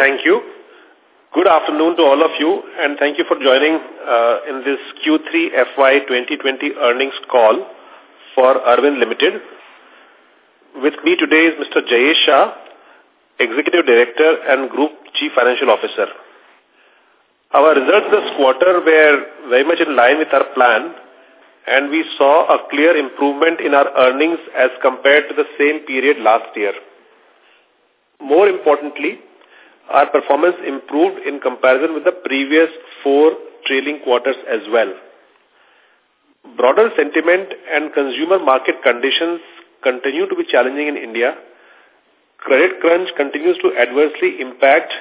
Thank you. Good afternoon to all of you and thank you for joining uh, in this Q3 FY 2020 earnings call for Arvind Limited. With me today is Mr. Jayesh Shah, Executive Director and Group Chief Financial Officer. Our results this quarter were very much in line with our plan and we saw a clear improvement in our earnings as compared to the same period last year. More importantly, our performance improved in comparison with the previous four trailing quarters as well. Broader sentiment and consumer market conditions continue to be challenging in India. Credit crunch continues to adversely impact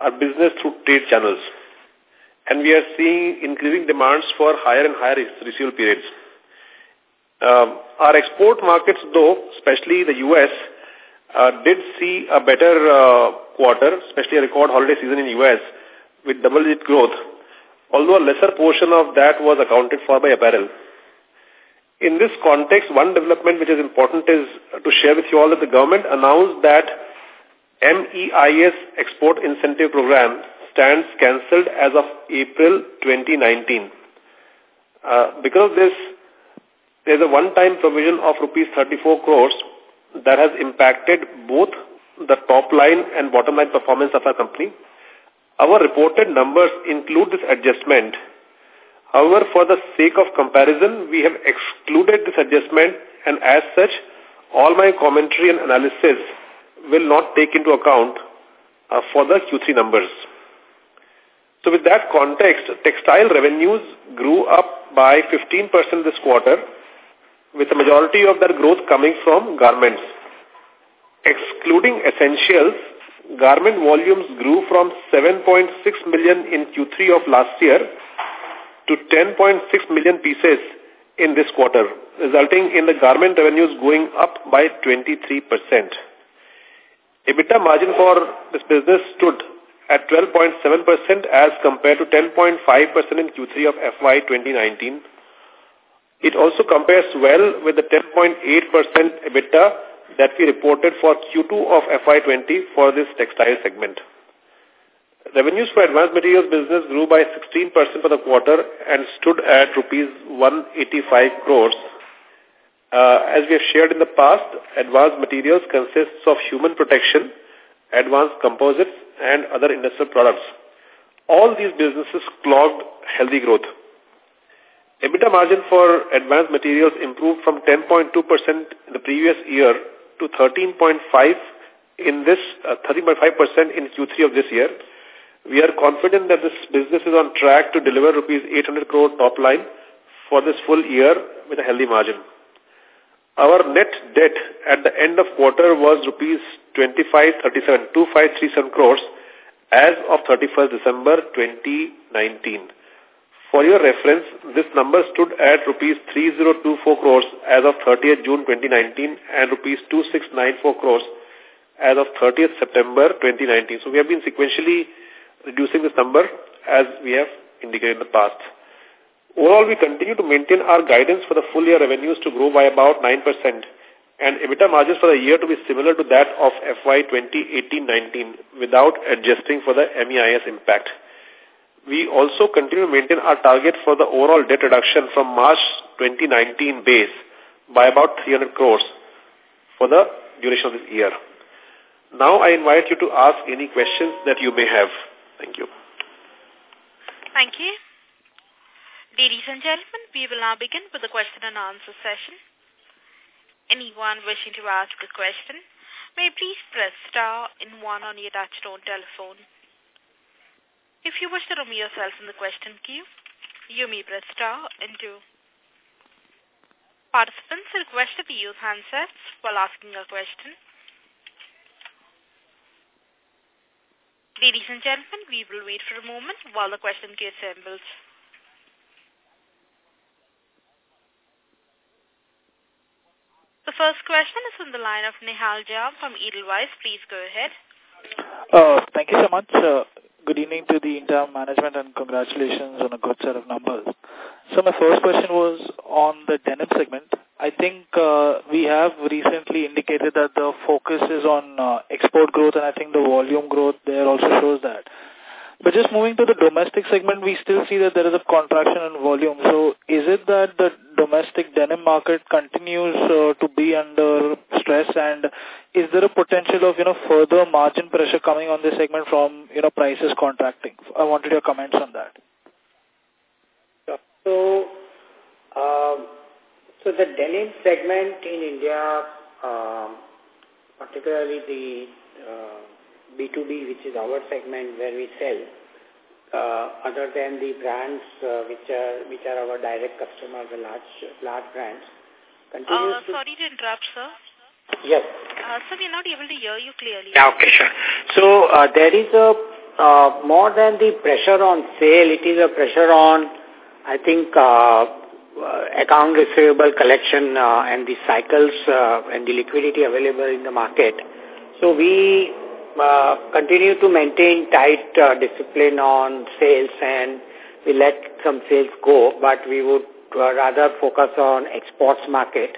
our business through trade channels. And we are seeing increasing demands for higher and higher receivable periods. Um, our export markets, though, especially the U.S., uh, did see a better uh, quarter, especially a record holiday season in U.S. with double-digit growth, although a lesser portion of that was accounted for by apparel. In this context, one development which is important is to share with you all that the government announced that MEIS Export Incentive Program stands cancelled as of April 2019. Uh, because of this, there's a one-time provision of rupees 34 crores that has impacted both the top line and bottom line performance of our company. Our reported numbers include this adjustment. However, for the sake of comparison, we have excluded this adjustment and as such, all my commentary and analysis will not take into account uh, for the Q3 numbers. So with that context, textile revenues grew up by 15% this quarter with the majority of that growth coming from garments. Excluding essentials, garment volumes grew from 7.6 million in Q3 of last year to 10.6 million pieces in this quarter, resulting in the garment revenues going up by 23%. EBITDA margin for this business stood at 12.7% as compared to 10.5% in Q3 of FY 2019 it also compares well with the 10.8% EBITDA that we reported for Q2 of FY20 for this textile segment. Revenues for advanced materials business grew by 16% for the quarter and stood at rupees 185 crores. Uh, as we have shared in the past, advanced materials consists of human protection, advanced composites, and other industrial products. All these businesses clogged healthy growth. EBITDA margin for advanced materials improved from 10.2% in the previous year to 13.5 in this uh, 13.5% in Q3 of this year. We are confident that this business is on track to deliver rupees 800 crore top line for this full year with a healthy margin. Our net debt at the end of quarter was rupees 2537 2537 crores as of 31st December 2019. For your reference, this number stood at rupees 3024 crores as of 30th June 2019 and rupees 2694 crores as of 30th September 2019. So we have been sequentially reducing this number as we have indicated in the past. Overall, we continue to maintain our guidance for the full year revenues to grow by about 9% and EBITDA margins for the year to be similar to that of FY 2018-19 without adjusting for the MEIS impact we also continue to maintain our target for the overall debt reduction from March 2019 base by about 300 crores for the duration of this year. Now I invite you to ask any questions that you may have. Thank you. Thank you. Ladies and gentlemen, we will now begin with the question and answer session. Anyone wishing to ask a question may please press star in one on your touchtone telephone. If you wish to remove yourself from the question queue, you may press star and two. Participants are requested to use handsets while asking a question. Ladies and gentlemen, we will wait for a moment while the question queue assembles. The first question is from the line of Nihal Jham from Edelweiss. Please go ahead. Uh, thank you so much. Uh, good evening to the entire management and congratulations on a good set of numbers. So my first question was on the denim segment. I think uh, we have recently indicated that the focus is on uh, export growth, and I think the volume growth there also shows that. But just moving to the domestic segment, we still see that there is a contraction in volume. So is it that the domestic denim market continues uh, to be under stress and is there a potential of, you know, further margin pressure coming on this segment from, you know, prices contracting? I wanted your comments on that. So, um, so the denim segment in India, um, particularly the uh, B2B, which is our segment where we sell, uh, other than the brands uh, which are which are our direct customers, the large large brands, continues uh, Sorry to interrupt, sir. Yes. Uh, sir, we're not able to hear you clearly. Yeah, okay, sure. So uh, there is a uh, more than the pressure on sale, it is a pressure on, I think, uh, uh, account receivable collection uh, and the cycles uh, and the liquidity available in the market. So we uh, continue to maintain tight uh, discipline on sales and we let some sales go, but we would uh, rather focus on exports market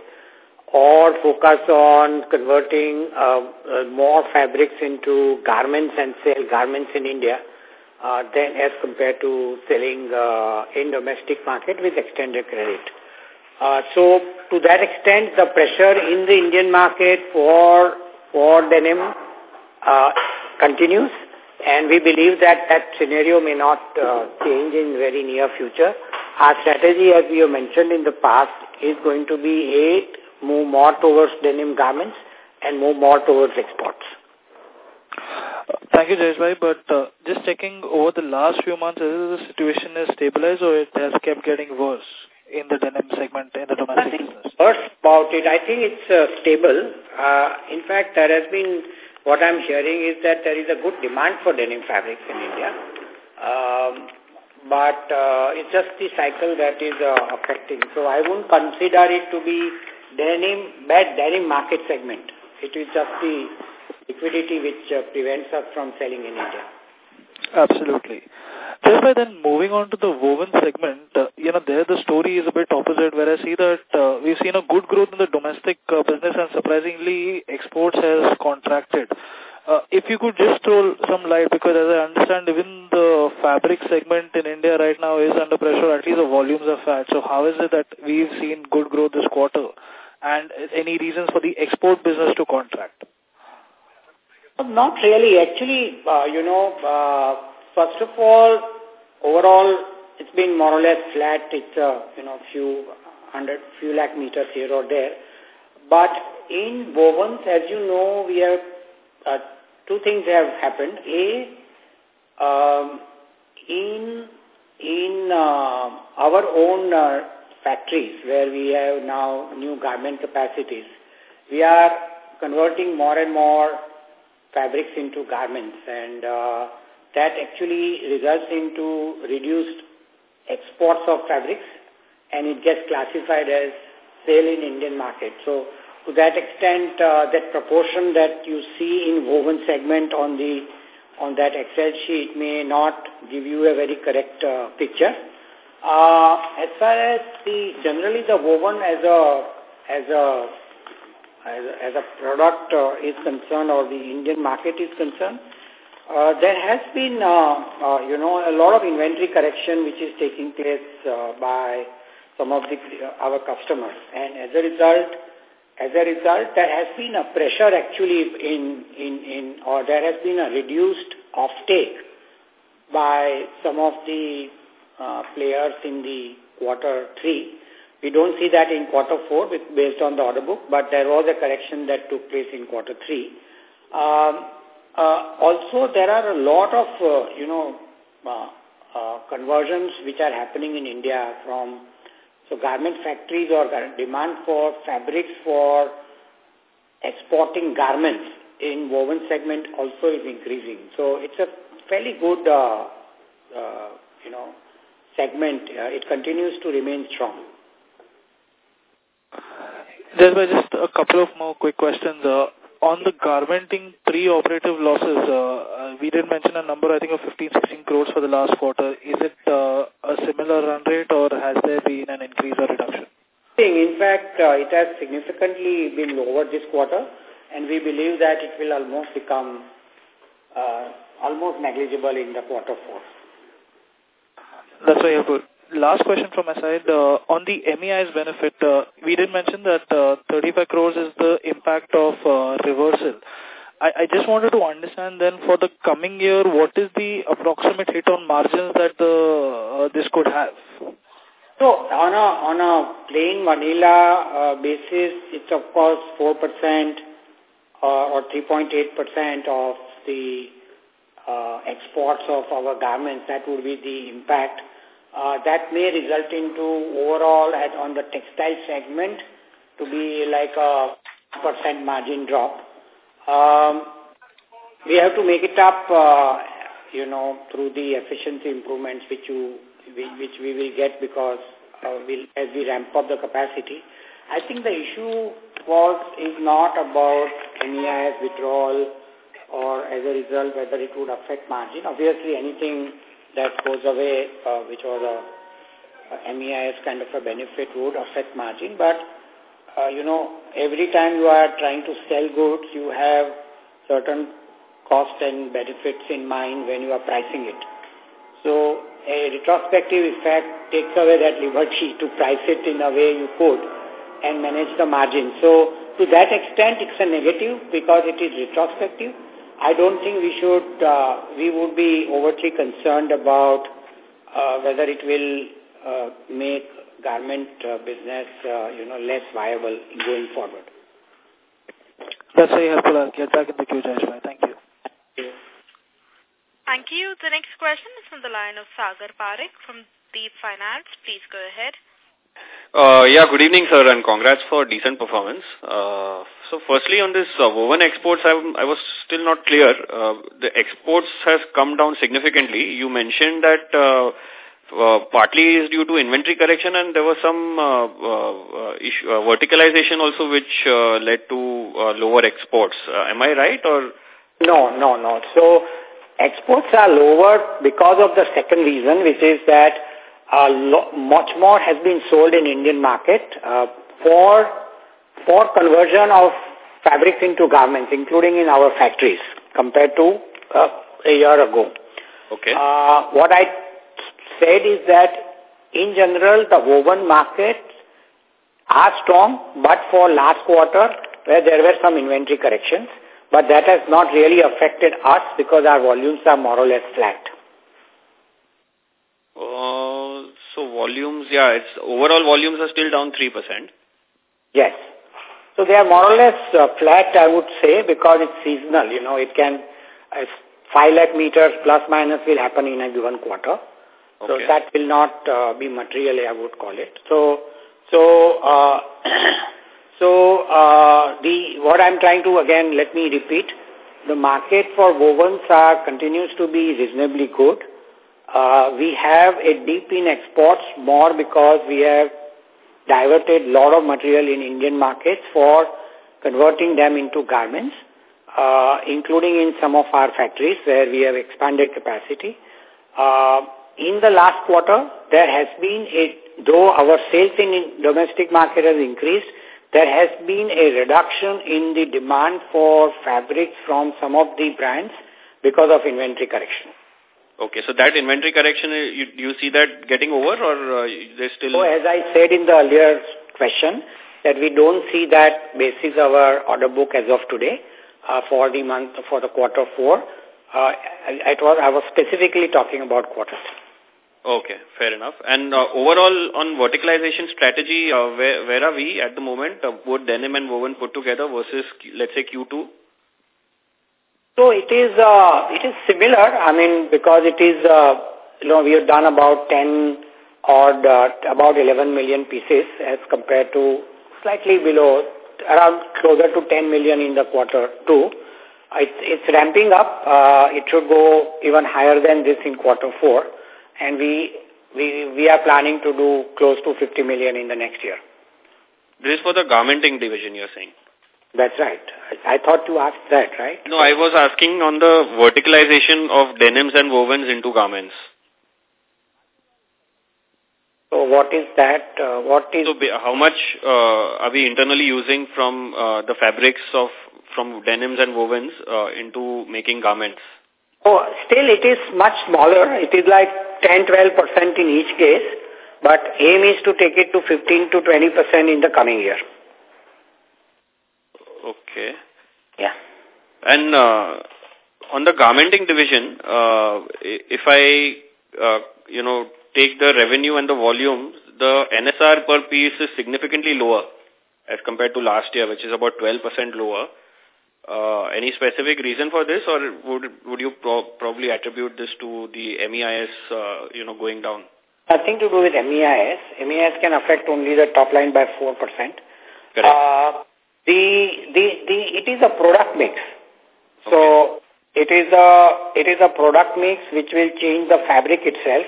or focus on converting uh, uh, more fabrics into garments and sell garments in India uh, than as compared to selling uh, in domestic market with extended credit. Uh, so to that extent, the pressure in the Indian market for for denim uh, continues and we believe that that scenario may not uh, change in very near future. Our strategy, as we have mentioned in the past, is going to be a move more towards denim garments and move more towards exports. Thank you, Jayeshbhai. But uh, just checking over the last few months, whether the situation is stabilized or it has kept getting worse in the denim segment in the domestic business? Worse about it, I think it's uh, stable. Uh, in fact, there has been what I'm hearing is that there is a good demand for denim fabrics in India. Um, but uh, it's just the cycle that is uh, affecting. So I wouldn't consider it to be denim, bad denim market segment. It is just the liquidity which uh, prevents us from selling in India. Absolutely. Just by then moving on to the woven segment, uh, you know, there the story is a bit opposite where I see that uh, we've seen a good growth in the domestic uh, business and surprisingly exports has contracted. Uh, if you could just throw some light because as I understand even the fabric segment in India right now is under pressure, at least the volumes are fat. So how is it that we've seen good growth this quarter and any reasons for the export business to contract? Not really. Actually, uh, you know, uh, first of all, overall, it's been more or less flat. It's, uh, you know, few hundred, few lakh meters here or there. But in wovens, as you know, we have uh, two things have happened. A, um, in in uh, our own uh, factories where we have now new garment capacities, we are converting more and more fabrics into garments and uh, that actually results into reduced exports of fabrics and it gets classified as sale in Indian market. So to that extent, uh, that proportion that you see in woven segment on the on that Excel sheet may not give you a very correct uh, picture. Uh, as far as the generally the woven as a as a as a, as a product uh, is concerned or the Indian market is concerned, uh, there has been, uh, uh, you know, a lot of inventory correction which is taking place uh, by some of the, uh, our customers. And as a result, as a result, there has been a pressure actually in, in, in or there has been a reduced offtake by some of the uh, players in the quarter three. We don't see that in quarter four with, based on the order book, but there was a correction that took place in quarter three. Um, uh, also, there are a lot of, uh, you know, uh, uh, conversions which are happening in India from, so garment factories or demand for fabrics for exporting garments in woven segment also is increasing. So it's a fairly good, uh, uh, you know, segment. Uh, it continues to remain strong. There were just a couple of more quick questions. Uh, on the garmenting pre-operative losses, uh, we did mention a number, I think, of 15, 16 crores for the last quarter. Is it uh, a similar run rate or has there been an increase or reduction? In fact, uh, it has significantly been lower this quarter, and we believe that it will almost become uh, almost negligible in the quarter four. That's very helpful. Last question from my side. Uh, on the MEIS benefit, uh, we did mention that uh, 35 crores is the impact of uh, reversal. I, I just wanted to understand then for the coming year, what is the approximate hit on margins that the uh, this could have? So on a on a plain vanilla uh, basis, it's of course four percent uh, or three point eight percent of the uh, exports of our garments. That would be the impact. Uh, that may result into overall at on the textile segment to be like a percent margin drop. Um, we have to make it up, uh, you know, through the efficiency improvements which you which we will get because uh, we'll, as we ramp up the capacity. I think the issue was is not about MEIS withdrawal or as a result whether it would affect margin. Obviously, anything that goes away, uh, which was a, a MEIS kind of a benefit, would affect margin. But, uh, you know, every time you are trying to sell goods, you have certain cost and benefits in mind when you are pricing it. So a retrospective effect takes away that liberty to price it in a way you could and manage the margin. So to that extent, it's a negative because it is retrospective. I don't think we should, uh, we would be overtly concerned about uh, whether it will uh, make garment uh, business, uh, you know, less viable going forward. That's very helpful. I'll get back in the queue, Jayeshbhai. Thank you. Thank you. The next question is from the line of Sagar Parekh from Deep Finance. Please go ahead. Uh, yeah, good evening, sir, and congrats for decent performance. Uh, so firstly, on this uh, woven exports, I, I was still not clear. Uh, the exports has come down significantly. You mentioned that uh, uh, partly is due to inventory correction and there was some uh, uh, uh issue, uh, verticalization also which uh, led to uh, lower exports. Uh, am I right or? No, no, no. So Exports are lower because of the second reason, which is that uh, much more has been sold in Indian market uh, for for conversion of fabrics into garments, including in our factories, compared to uh, a year ago. Okay. Uh, what I said is that, in general, the woven markets are strong, but for last quarter, where there were some inventory corrections, but that has not really affected us because our volumes are more or less flat. Uh, so volumes, yeah, it's overall volumes are still down 3%. Yes. So they are more or less uh, flat, I would say, because it's seasonal. You know, it can, uh, 5 lakh meters plus minus will happen in a given quarter. Okay. So that will not uh, be material, I would call it. So, so uh, So uh, the what I'm trying to again let me repeat, the market for wovens are continues to be reasonably good. Uh, we have a dip in exports more because we have diverted a lot of material in Indian markets for converting them into garments, uh, including in some of our factories where we have expanded capacity. Uh, in the last quarter, there has been a, though our sales in domestic market has increased, there has been a reduction in the demand for fabrics from some of the brands because of inventory correction. Okay, so that inventory correction, uh, you, you see that getting over or uh, there's still... So as I said in the earlier question, that we don't see that basis of our order book as of today uh, for the month, for the quarter four. Uh, it was, I was specifically talking about quarter three. Okay, fair enough. And uh, overall, on verticalization strategy, uh, where, where are we at the moment, uh, both denim and woven put together versus, let's say, Q2? So it is uh, it is similar. I mean, because it is, uh, you know, we have done about 10 or uh, about 11 million pieces as compared to slightly below, around closer to 10 million in the quarter two. It's, it's ramping up. Uh, it should go even higher than this in quarter four and we, we, we are planning to do close to 50 million in the next year. This is for the garmenting division, you're saying? That's right. I, thought you asked that, right? No, I was asking on the verticalization of denims and wovens into garments. So what is that? Uh, what is... So how much uh, are we internally using from uh, the fabrics of from denims and wovens uh, into making garments? Oh, still it is much smaller. It is like 10-12% in each case. But aim is to take it to 15 to 20% in the coming year. Okay. Yeah. And uh, on the garmenting division, uh, if I, uh, you know, take the revenue and the volume, the NSR per piece is significantly lower as compared to last year, which is about 12% lower. Uh, any specific reason for this, or would would you pro probably attribute this to the MEIS, uh, you know, going down? Nothing to do with MEIS. MEIS can affect only the top line by 4%. Correct. Uh, the, the, the, it is a product mix. Okay. So, it is a, it is a product mix which will change the fabric itself.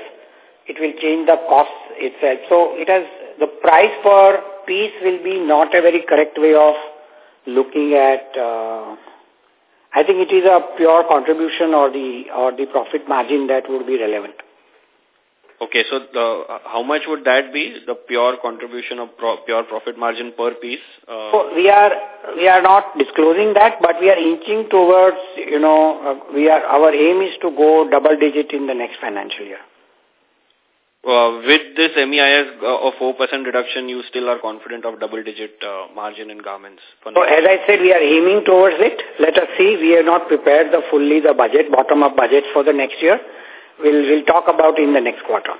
It will change the cost itself. So, it has, the price per piece will be not a very correct way of looking at, uh, I think it is a pure contribution or the, or the profit margin that would be relevant. Okay, so the, how much would that be, the pure contribution of pro, pure profit margin per piece? Uh, so we are we are not disclosing that, but we are inching towards, you know, uh, we are our aim is to go double digit in the next financial year. Uh, with this MEIS uh, of 4% reduction, you still are confident of double-digit uh, margin in garments? so as I said, we are aiming towards it. Let us see. We have not prepared the fully the budget, bottom-up budget for the next year we'll, we'll talk about in the next quarter.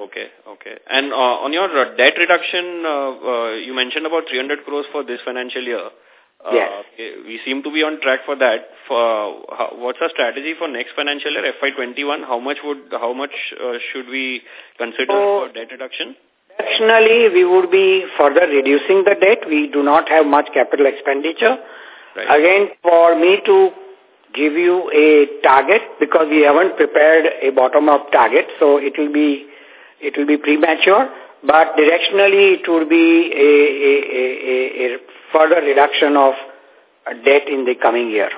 Okay, okay. And uh, on your uh, debt reduction, uh, uh, you mentioned about 300 crores for this financial year. Uh, yes. We seem to be on track for that. For what's our strategy for next financial year, FY21? How much would how much uh, should we consider so, for debt reduction? Additionally, we would be further reducing the debt. We do not have much capital expenditure. Right. Again, for me to give you a target because we haven't prepared a bottom-up target, so it will be it will be premature. But directionally, it would be a, a, a, a further reduction of debt in the coming year.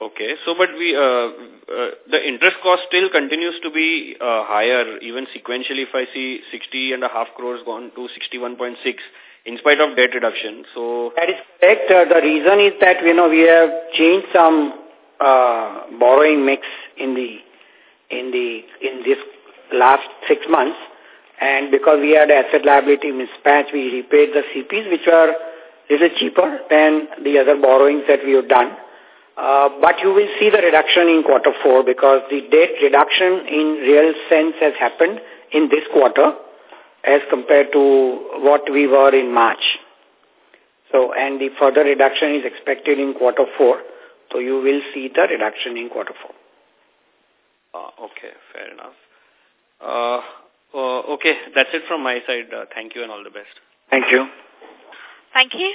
Okay, so but we uh, uh, the interest cost still continues to be uh, higher even sequentially. If I see 60 and a half crores gone to 61.6 in spite of debt reduction. So that is correct. Uh, the reason is that you know we have changed some uh, borrowing mix in the in the in this last six months, and because we had asset liability mismatch, we repaid the CPs, which were a little cheaper than the other borrowings that we have done. Uh, but you will see the reduction in quarter four because the debt reduction in real sense has happened in this quarter as compared to what we were in March. So, and the further reduction is expected in quarter four. So you will see the reduction in quarter four. Uh, okay, fair enough. Uh, uh, okay, that's it from my side. Uh, thank you and all the best. Thank you. Thank you.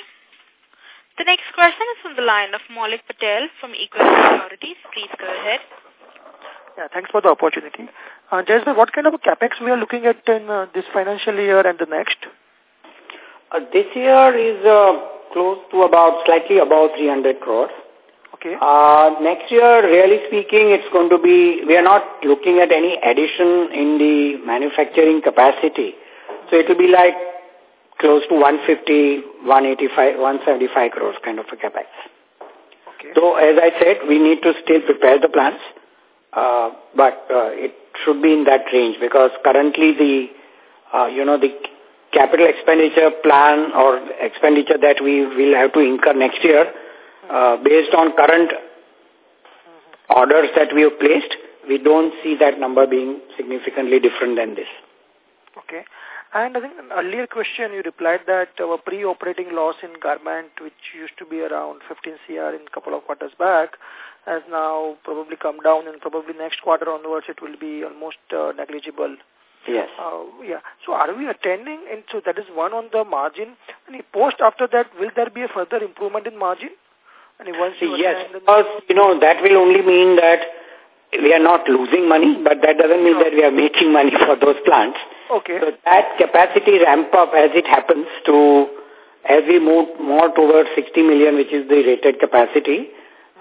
The next question is from the line of Maulik Patel from Equirus Securities. Please go ahead. Yeah, thanks for the opportunity. Uh, Jayeshbhai, what kind of a capex we are looking at in uh, this financial year and the next? Uh, this year is uh, close to about, slightly above 300 crores. Okay. Uh, next year, really speaking, it's going to be, we are not looking at any addition in the manufacturing capacity. So it will be like close to 150, 185, 175 crores kind of a capex. Okay. So as I said, we need to still prepare the plans. Uh, but uh, it should be in that range because currently the, uh, you know, the capital expenditure plan or expenditure that we will have to incur next year, uh, based on current orders that we have placed, we don't see that number being significantly different than this. Okay. And I think an earlier question you replied that our pre-operating loss in garment, which used to be around 15 CR in a couple of quarters back, has now probably come down and probably next quarter onwards it will be almost uh, negligible. Yes. Uh, yeah. So are we attending, and so that is one on the margin. And post after that, will there be a further improvement in margin? And once you yes, because, you know, that will only mean that we are not losing money, but that doesn't mean no. that we are making money for those plants. Okay. So that capacity ramp up as it happens to, as we move more towards 60 million, which is the rated capacity,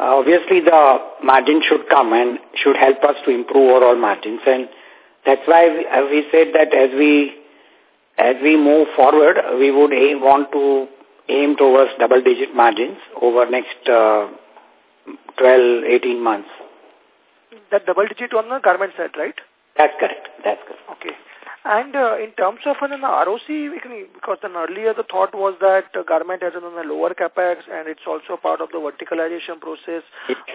uh, obviously the margin should come and should help us to improve overall margins. And that's why we, uh, we said that as we as we move forward, we would aim, want to aim towards double-digit margins over next uh, 12, 18 months. That double-digit on the garment side, right? That's correct. That's correct. Okay. And uh, in terms of an ROC, because then earlier the thought was that uh, garment has a lower capex and it's also part of the verticalization process.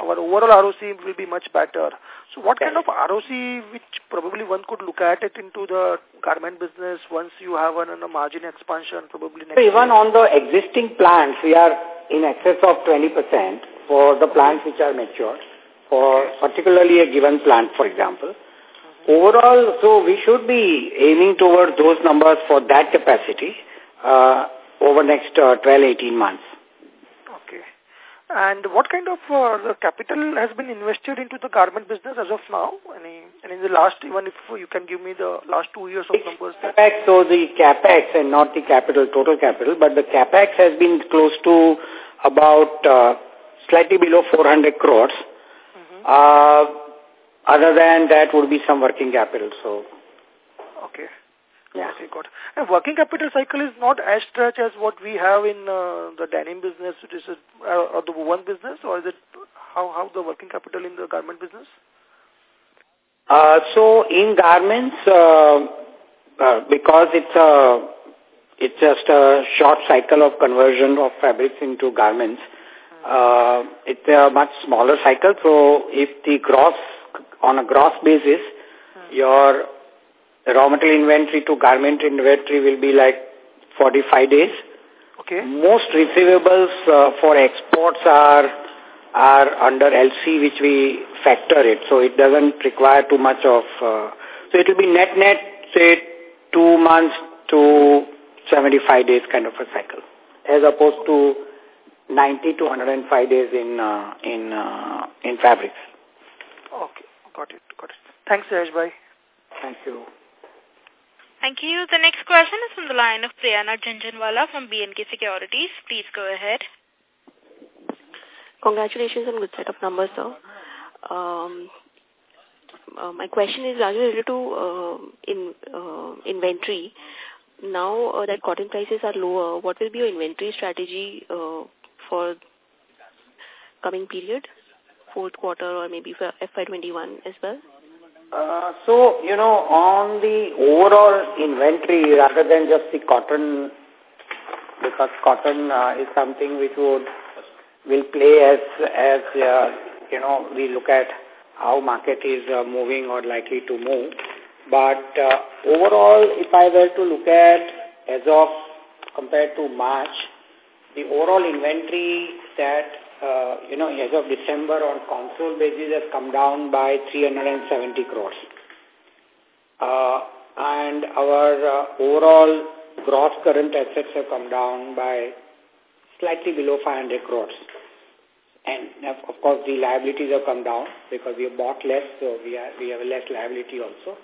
Our overall ROC will be much better. So what kind of ROC, which probably one could look at it into the garment business once you have an, a margin expansion probably next so Even year? on the existing plants, we are in excess of 20% for the plants which are mature, for particularly a given plant, for example. Overall, so we should be aiming towards those numbers for that capacity uh, over next uh, 12, 18 months. Okay. And what kind of uh, the capital has been invested into the garment business as of now? Any, and in the last, even if you can give me the last two years of numbers. CapEx, so the CapEx and not the capital, total capital, but the CapEx has been close to about uh, slightly below 400 crores. Mm -hmm. uh, other than that would be some working capital. So, okay. Yeah. Okay, got And working capital cycle is not as stretch as what we have in uh, the denim business, which is uh, or the one business, or is it how how the working capital in the garment business? Uh, so in garments, uh, uh, because it's a it's just a short cycle of conversion of fabrics into garments. Uh, it's a much smaller cycle. So if the gross on a gross basis, hmm. your raw material inventory to garment inventory will be like 45 days. Okay. Most receivables uh, for exports are are under LC, which we factor it, so it doesn't require too much of. Uh, so it will be net net, say two months to 75 days kind of a cycle, as opposed to 90 to 105 days in uh, in uh, in fabrics. Okay. Got it. Got it. Thanks, Suresh Bhai. Thank you. Thank you. The next question is from the line of Priyana Janjanwala from B&K Securities. Please go ahead. Congratulations on good set of numbers, sir. Um, uh, my question is largely related to uh, in uh, inventory. Now uh, that cotton prices are lower, what will be your inventory strategy uh, for coming period? Fourth quarter or maybe for FY21 as well? Uh, so, you know, on the overall inventory rather than just the cotton, because cotton uh, is something which would will play as, as uh, you know, we look at how market is uh, moving or likely to move. But uh, overall, if I were to look at as of compared to March, the overall inventory that uh, you know, as of December on console basis has come down by 370 crores. Uh, and our uh, overall gross current assets have come down by slightly below 500 crores. And of course the liabilities have come down because we have bought less, so we, are, we have less liability also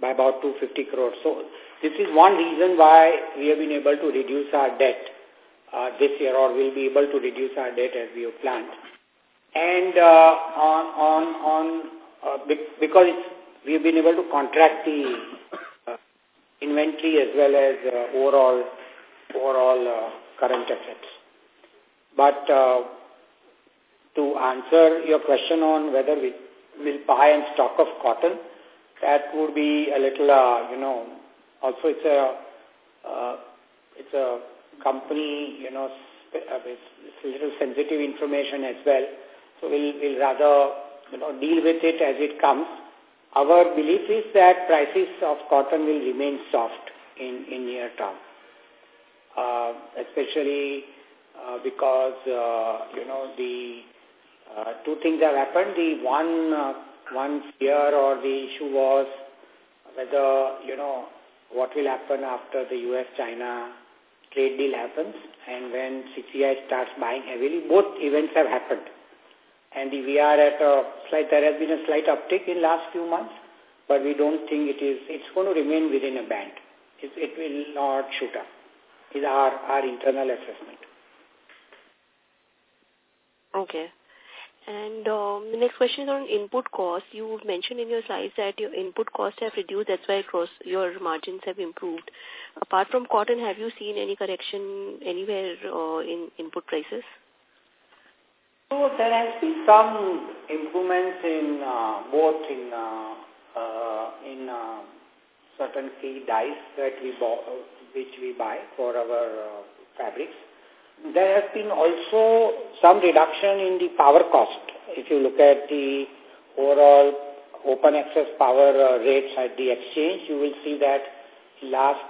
by about 250 crores. So this is one reason why we have been able to reduce our debt uh, this year or we'll be able to reduce our debt as we have planned. And uh, on, on, on uh, because we have been able to contract the uh, inventory as well as uh, overall, overall uh, current assets. But uh, to answer your question on whether we will buy and stock of cotton, that would be a little, uh, you know, also it's a, uh, it's a company, you know, uh, it's, it's a little sensitive information as well. So we'll, we'll rather, you know, deal with it as it comes. Our belief is that prices of cotton will remain soft in, in near term. Uh, especially uh, because, uh, you know, the uh, two things have happened. The one, uh, one fear or the issue was whether, you know, what will happen after the U.S.-China trade deal happens and when CCI starts buying heavily, both events have happened. And we are at a slight, there has been a slight uptick in last few months, but we don't think it is, it's going to remain within a band. It, it will not shoot up, is our, our internal assessment. Okay. And um, the next question is on input costs. You mentioned in your slides that your input costs have reduced. That's why your margins have improved. Apart from cotton, have you seen any correction anywhere uh, in input prices? So there has been some improvements in uh, both in uh, uh, in uh, certain key dyes that we which we buy for our uh, fabrics. There has been also some reduction in the power cost. If you look at the overall open access power uh, rates at the exchange, you will see that last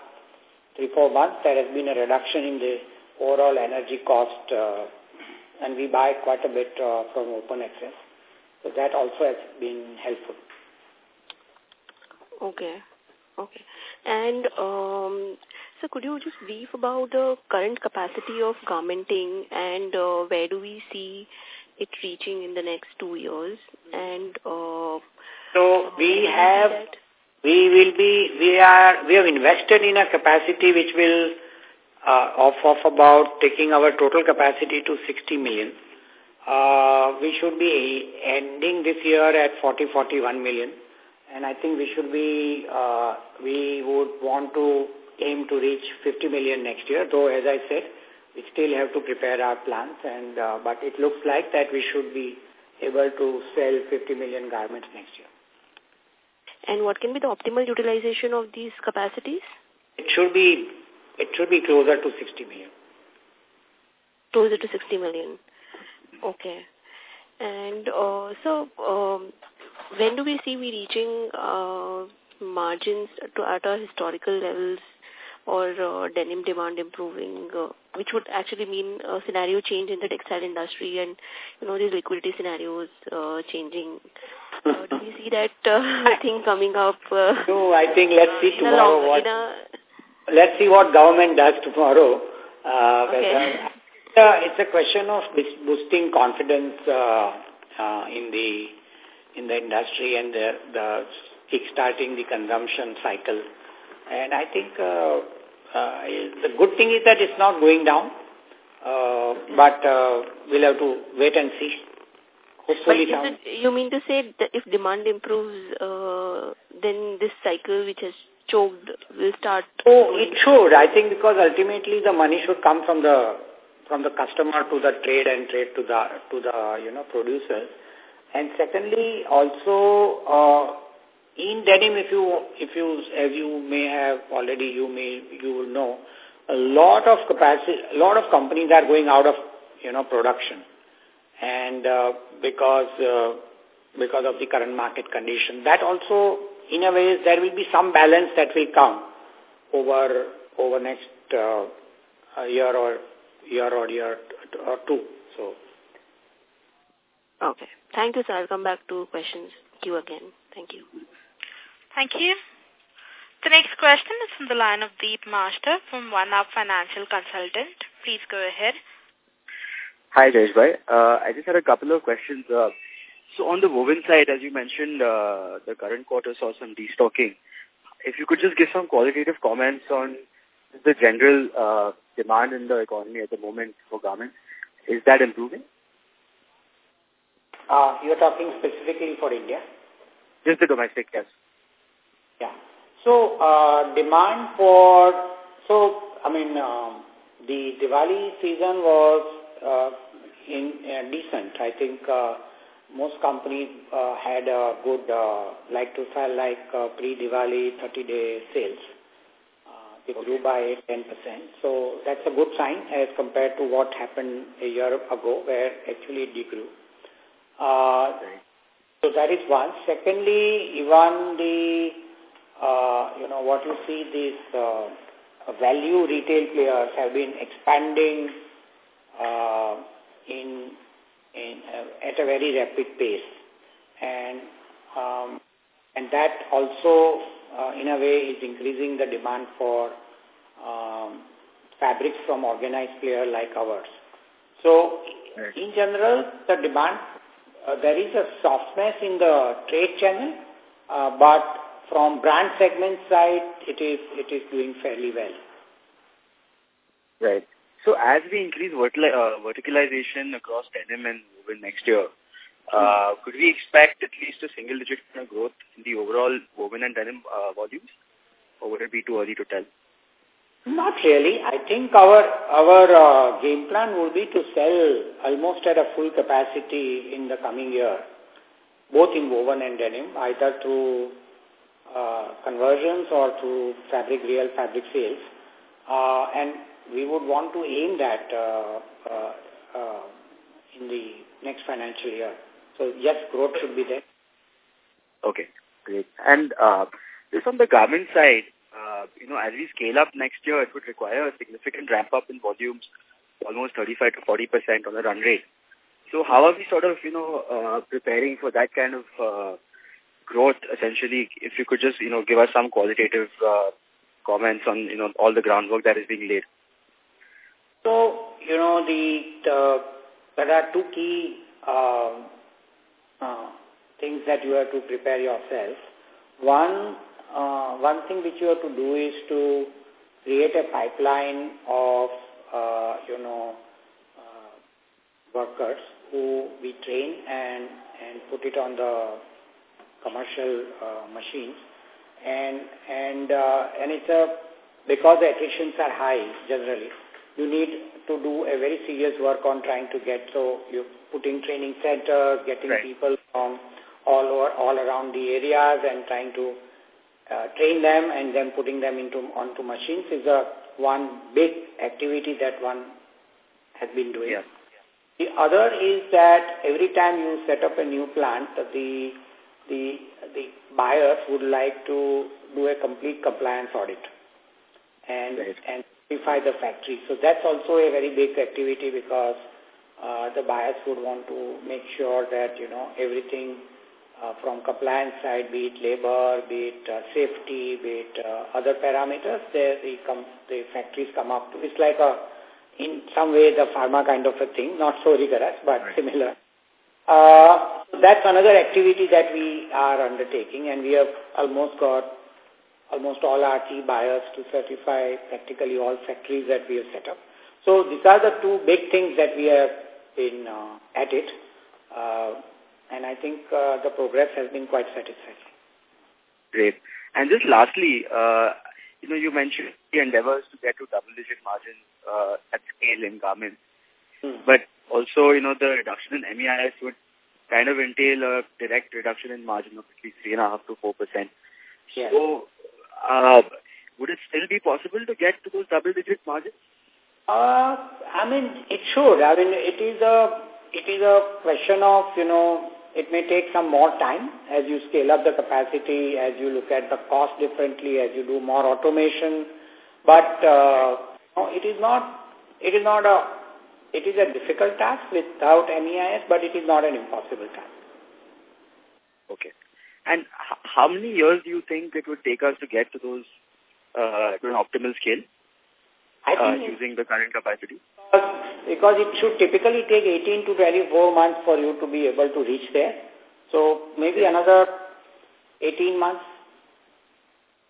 three, four months there has been a reduction in the overall energy cost and we buy quite a bit uh, from open access. So that also has been helpful. Okay. Okay. And um, so could you just brief about the current capacity of garmenting and uh, where do we see it reaching in the next two years? And uh, so we have, we will be, we are, we have invested in a capacity which will uh, of, of about taking our total capacity to 60 million. Uh, we should be ending this year at 40, 41 million. And I think we should be, uh, we would want to aim to reach 50 million next year, though as I said, we still have to prepare our plans, and uh, but it looks like that we should be able to sell 50 million garments next year. And what can be the optimal utilization of these capacities? It should be it should be closer to 60 million. Closer to 60 million. Okay. And uh, so, um, when do we see we reaching uh, margins to at our historical levels or uh, denim demand improving, uh, which would actually mean a scenario change in the textile industry and, you know, these liquidity scenarios uh, changing. Uh, do you see that uh, thing coming up? Uh, no, I think let's see tomorrow long, what let's see what government does tomorrow. Uh, okay. uh, it's a question of boosting confidence uh, uh, in the in the industry and the, the kickstarting the consumption cycle. And I think uh, uh, the good thing is that it's not going down, uh, but uh, we'll have to wait and see. Hopefully, but it, you mean to say that if demand improves, uh, then this cycle which has choked will start? Oh, it should. I think because ultimately the money should come from the from the customer to the trade and trade to the to the you know producers. And secondly, also uh, in denim, if you if you as you may have already you may you will know, a lot of capacity, a lot of companies are going out of you know production, and uh, because uh, because of the current market condition, that also in a way there will be some balance that will come over over next uh, year or year or year or two. So. Okay. Thank you, sir. I'll come back to questions. You again. Thank you. Thank you. The next question is from the line of Deep Master from One Up Financial Consultant. Please go ahead. Hi, Jayeshbhai. Uh, I just had a couple of questions. Uh, so on the woven side, as you mentioned, uh, the current quarter saw some destocking. If you could just give some qualitative comments on the general uh, demand in the economy at the moment for garments, is that improving? Uh, you're talking specifically for India? Just the domestic, yes. Yeah. So, uh, demand for, so, I mean, um, the Diwali season was uh, in uh, decent. I think uh, most companies uh, had a good, uh, like to sell like uh, pre-Diwali 30-day sales. Uh, they grew by 10%. So that's a good sign as compared to what happened a year ago where actually it degrew. Uh, so that is one. Secondly, even the, uh, you know, what you see, these uh, value retail players have been expanding uh, in in, uh, at a very rapid pace. And, um, and that also, uh, in a way, is increasing the demand for um, fabrics from organized players like ours. So, right. in general, the demand, uh, there is a softness in the trade channel, uh, but from brand segment side, it is it is doing fairly well. Right. So as we increase vertical, uh, verticalization across denim and woven next year, uh, could we expect at least a single-digit growth in the overall woven and denim uh, volumes? Or would it be too early to tell? Not really. I think our our uh, game plan would be to sell almost at a full capacity in the coming year, both in woven and denim, either through uh, conversions or through fabric real fabric sales. Uh, and we would want to aim that uh, uh, uh, in the next financial year. So yes, growth should be there. Okay, great. And uh, just on the garment side, uh, you know, as we scale up next year, it would require a significant ramp up in volumes, almost 35 to 40 percent on a run rate. So how are we sort of, you know, uh, preparing for that kind of uh, growth, essentially? If you could just, you know, give us some qualitative uh, comments on, you know, all the groundwork that is being laid. So, you know, the, the there are two key uh, uh, things that you have to prepare yourself. One, uh, one thing which you have to do is to create a pipeline of, uh, you know, uh, workers who we train and, and put it on the commercial uh, machines. And, and, uh, and it's a, because the attritions are high generally, you need to do a very serious work on trying to get, so you're putting training centers, getting right. people from all over, all around the areas and trying to uh, train them and then putting them into onto machines is a one big activity that one has been doing. Yeah. The other is that every time you set up a new plant, the the the buyers would like to do a complete compliance audit and right. and certify the factory. So that's also a very big activity because uh, the buyers would want to make sure that, you know, everything uh, from compliance side, be it labor, be it uh, safety, be it uh, other parameters, the, the, com the factories come up to. It's like a, in some way, the pharma kind of a thing, not so rigorous, but right. similar. Uh, that's another activity that we are undertaking, and we have almost got almost all our key buyers to certify practically all factories that we have set up. So these are the two big things that we have been uh, at it. Uh, and I think uh, the progress has been quite satisfactory. Great. And just lastly, uh, you know, you mentioned the endeavors to get to double-digit margins uh, at scale in garments. Hmm. But also, you know, the reduction in MEIS would kind of entail a direct reduction in margin of at least 3.5 to 4%. Yes. So uh, would it still be possible to get to those double-digit margins? Uh, I mean, it should. I mean, it is a it is a question of you know it may take some more time as you scale up the capacity, as you look at the cost differently, as you do more automation. But uh, no, it is not it is not a it is a difficult task without MEIS, but it is not an impossible task. Okay. And how many years do you think it would take us to get to those uh, to an optimal scale uh, using the current capacity? Because it should typically take 18 to 24 months for you to be able to reach there. So maybe another 18 months.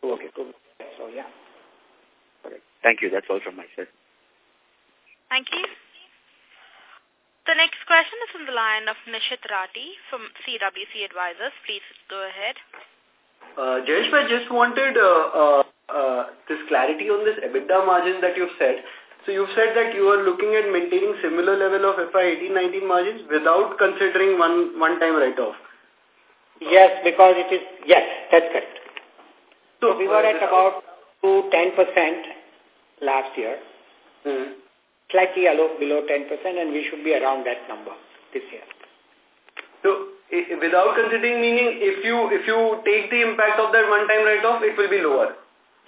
Okay. So yeah. Thank you. That's all from my side. Thank you. The next question is from the line of Nishit Rati from CWC Advisors. Please go ahead. Uh, Jayesh, I just wanted uh, uh, uh, this clarity on this EBITDA margin that you've said. So you've said that you are looking at maintaining similar level of FY 18-19 margins without considering one one-time write-off. Yes, because it is, yes, that's correct. So, so we were at about to 10% last year. Mm -hmm slightly below 10% and we should be around that number this year. So, without considering meaning, if you if you take the impact of that one-time write-off, it will be lower?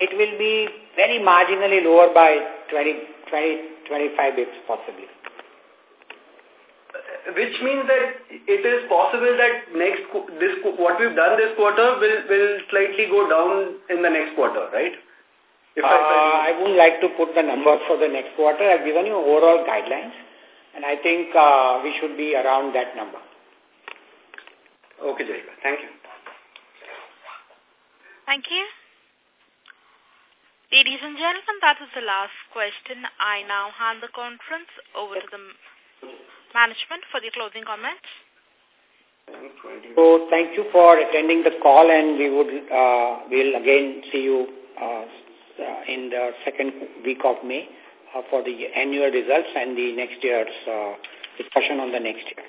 It will be very marginally lower by 20, 20 25 bits possibly. Which means that it is possible that next this what we've done this quarter will will slightly go down in the next quarter, right? If uh, I, I wouldn't like to put the numbers for the next quarter. I've given you overall guidelines, and I think uh, we should be around that number. Okay, Jayika. Thank you. Thank you. Ladies and gentlemen, that was the last question. I now hand the conference over to the management for the closing comments. So thank you for attending the call and we would uh, we'll again see you uh, in the second week of May uh, for the annual results and the next year's uh, discussion on the next year.